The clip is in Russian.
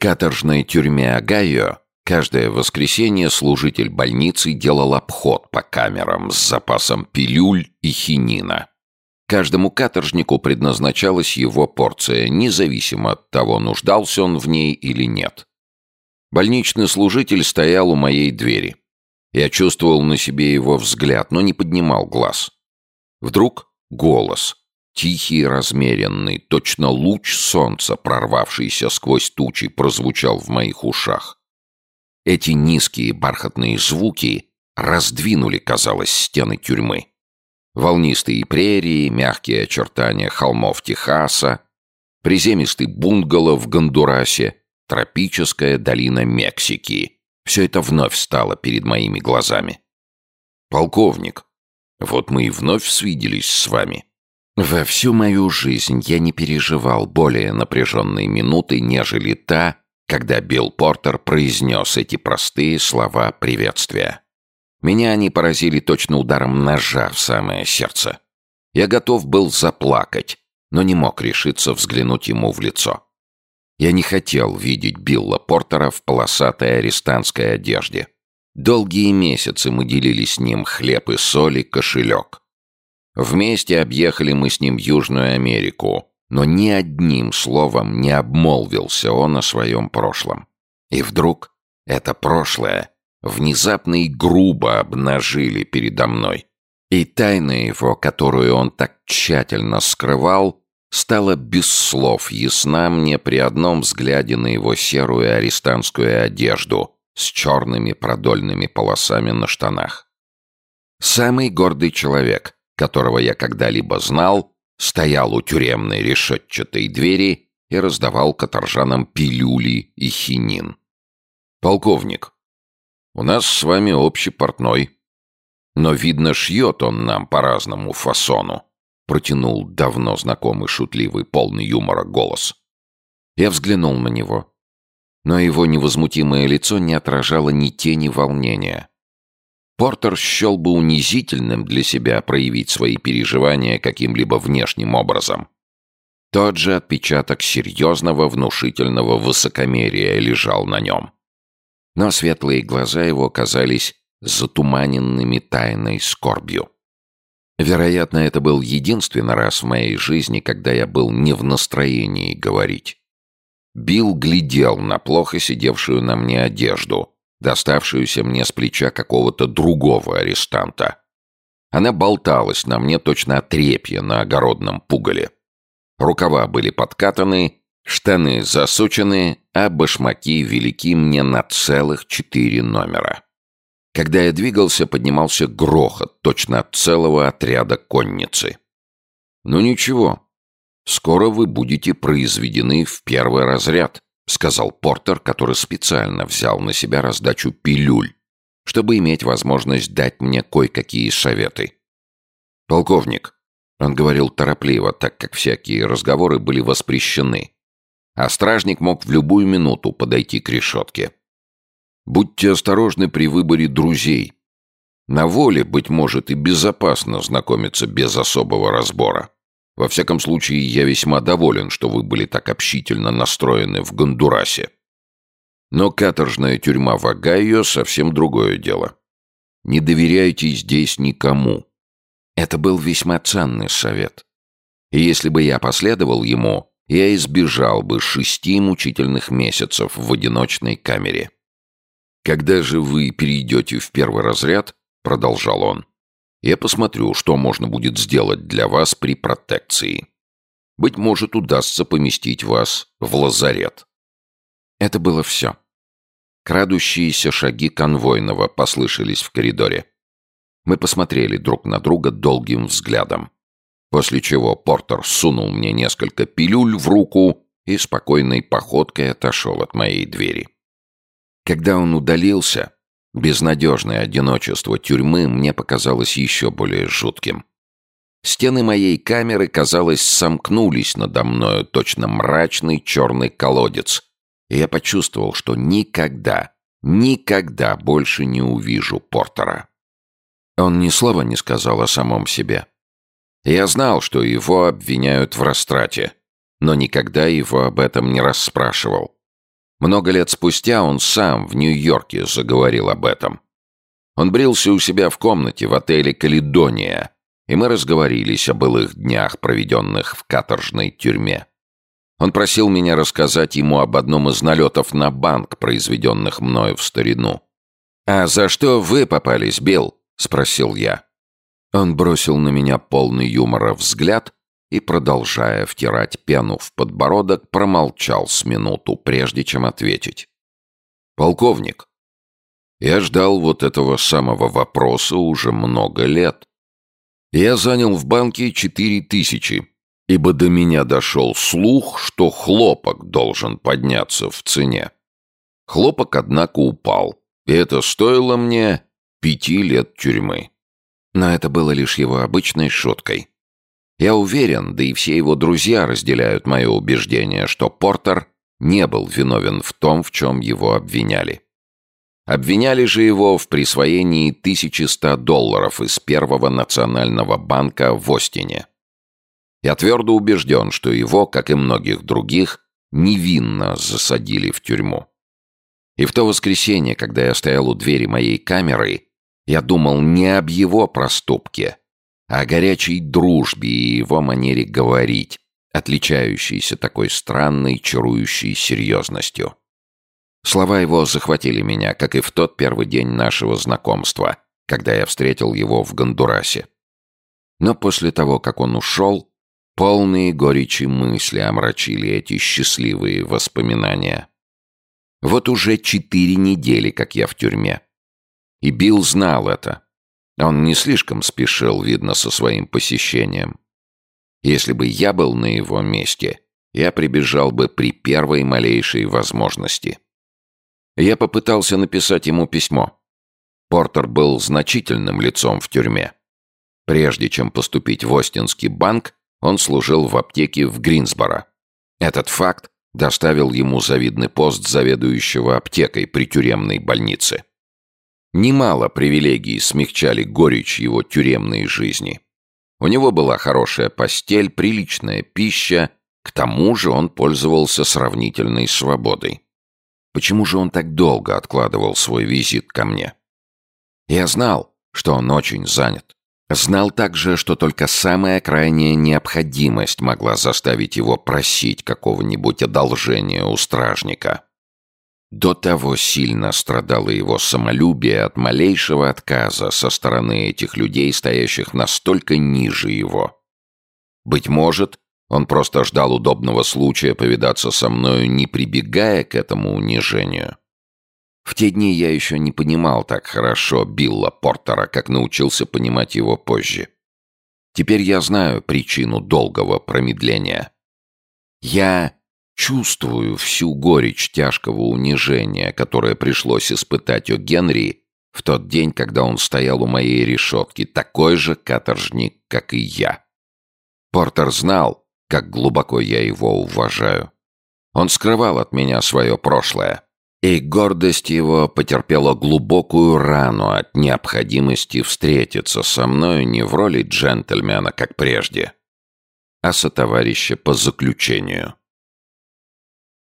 каторжной тюрьме Огайо каждое воскресенье служитель больницы делал обход по камерам с запасом пилюль и хинина. Каждому каторжнику предназначалась его порция, независимо от того, нуждался он в ней или нет. Больничный служитель стоял у моей двери. Я чувствовал на себе его взгляд, но не поднимал глаз. Вдруг голос, тихий и размеренный, точно луч солнца, прорвавшийся сквозь тучи, прозвучал в моих ушах. Эти низкие бархатные звуки раздвинули, казалось, стены тюрьмы. Волнистые прерии, мягкие очертания холмов Техаса, приземистый бунгало в Гондурасе, тропическая долина Мексики. Все это вновь стало перед моими глазами. «Полковник, вот мы и вновь свиделись с вами». Во всю мою жизнь я не переживал более напряженной минуты, нежели та, когда Билл Портер произнес эти простые слова приветствия. Меня они поразили точно ударом ножа в самое сердце. Я готов был заплакать, но не мог решиться взглянуть ему в лицо. Я не хотел видеть Билла Портера в полосатой арестантской одежде. Долгие месяцы мы делили с ним хлеб и соль и кошелек. Вместе объехали мы с ним Южную Америку, но ни одним словом не обмолвился он о своем прошлом. И вдруг это прошлое внезапно и грубо обнажили передо мной. И тайна его, которую он так тщательно скрывал, стала без слов ясна мне при одном взгляде на его серую арестантскую одежду с черными продольными полосами на штанах. Самый гордый человек, которого я когда-либо знал, стоял у тюремной решетчатой двери и раздавал каторжанам пилюли и хинин. «Полковник, у нас с вами общий портной. Но, видно, шьет он нам по разному фасону протянул давно знакомый шутливый, полный юмора голос. Я взглянул на него, но его невозмутимое лицо не отражало ни тени волнения. Портер счел бы унизительным для себя проявить свои переживания каким-либо внешним образом. Тот же отпечаток серьезного внушительного высокомерия лежал на нем. Но светлые глаза его казались затуманенными тайной скорбью. Вероятно, это был единственный раз в моей жизни, когда я был не в настроении говорить. Билл глядел на плохо сидевшую на мне одежду, доставшуюся мне с плеча какого-то другого арестанта. Она болталась на мне точно отрепье на огородном пугале. Рукава были подкатаны, штаны засучены, а башмаки велики мне на целых четыре номера. Когда я двигался, поднимался грохот, точно от целого отряда конницы. «Ну ничего, скоро вы будете произведены в первый разряд», сказал Портер, который специально взял на себя раздачу пилюль, чтобы иметь возможность дать мне кое-какие советы. «Полковник», он говорил торопливо, так как всякие разговоры были воспрещены, а стражник мог в любую минуту подойти к решетке. Будьте осторожны при выборе друзей. На воле, быть может, и безопасно знакомиться без особого разбора. Во всяком случае, я весьма доволен, что вы были так общительно настроены в Гондурасе. Но каторжная тюрьма в Огайо совсем другое дело. Не доверяйте здесь никому. Это был весьма ценный совет. И если бы я последовал ему, я избежал бы шести мучительных месяцев в одиночной камере. «Когда же вы перейдете в первый разряд», — продолжал он, «я посмотрю, что можно будет сделать для вас при протекции. Быть может, удастся поместить вас в лазарет». Это было все. Крадущиеся шаги конвойного послышались в коридоре. Мы посмотрели друг на друга долгим взглядом. После чего Портер сунул мне несколько пилюль в руку и спокойной походкой отошел от моей двери. Когда он удалился, безнадежное одиночество тюрьмы мне показалось еще более жутким. Стены моей камеры, казалось, сомкнулись надо мною точно мрачный черный колодец, и я почувствовал, что никогда, никогда больше не увижу Портера. Он ни слова не сказал о самом себе. Я знал, что его обвиняют в растрате, но никогда его об этом не расспрашивал. Много лет спустя он сам в Нью-Йорке заговорил об этом. Он брился у себя в комнате в отеле «Каледония», и мы разговорились о былых днях, проведенных в каторжной тюрьме. Он просил меня рассказать ему об одном из налетов на банк, произведенных мною в старину. «А за что вы попались, Билл?» — спросил я. Он бросил на меня полный юмора взгляд и, продолжая втирать пену в подбородок, промолчал с минуту, прежде чем ответить. «Полковник, я ждал вот этого самого вопроса уже много лет. Я занял в банке четыре тысячи, ибо до меня дошел слух, что хлопок должен подняться в цене. Хлопок, однако, упал, и это стоило мне пяти лет тюрьмы. Но это было лишь его обычной шуткой. Я уверен, да и все его друзья разделяют мое убеждение, что Портер не был виновен в том, в чем его обвиняли. Обвиняли же его в присвоении 1100 долларов из Первого национального банка в Остине. Я твердо убежден, что его, как и многих других, невинно засадили в тюрьму. И в то воскресенье, когда я стоял у двери моей камеры, я думал не об его проступке, о горячей дружбе и его манере говорить, отличающейся такой странной, чарующей серьезностью. Слова его захватили меня, как и в тот первый день нашего знакомства, когда я встретил его в Гондурасе. Но после того, как он ушел, полные горечи мысли омрачили эти счастливые воспоминания. Вот уже четыре недели, как я в тюрьме. И Билл знал это. Он не слишком спешил, видно, со своим посещением. Если бы я был на его месте, я прибежал бы при первой малейшей возможности. Я попытался написать ему письмо. Портер был значительным лицом в тюрьме. Прежде чем поступить в Остинский банк, он служил в аптеке в Гринсборо. Этот факт доставил ему завидный пост заведующего аптекой при тюремной больнице. Немало привилегий смягчали горечь его тюремной жизни. У него была хорошая постель, приличная пища, к тому же он пользовался сравнительной свободой. Почему же он так долго откладывал свой визит ко мне? Я знал, что он очень занят. Знал также, что только самая крайняя необходимость могла заставить его просить какого-нибудь одолжения у стражника. До того сильно страдало его самолюбие от малейшего отказа со стороны этих людей, стоящих настолько ниже его. Быть может, он просто ждал удобного случая повидаться со мною, не прибегая к этому унижению. В те дни я еще не понимал так хорошо Билла Портера, как научился понимать его позже. Теперь я знаю причину долгого промедления. Я чувствую всю горечь тяжкого унижения, которое пришлось испытать у Генри в тот день, когда он стоял у моей решетки, такой же каторжник, как и я. Портер знал, как глубоко я его уважаю. Он скрывал от меня свое прошлое, и гордость его потерпела глубокую рану от необходимости встретиться со мною не в роли джентльмена, как прежде, а со товарища по заключению.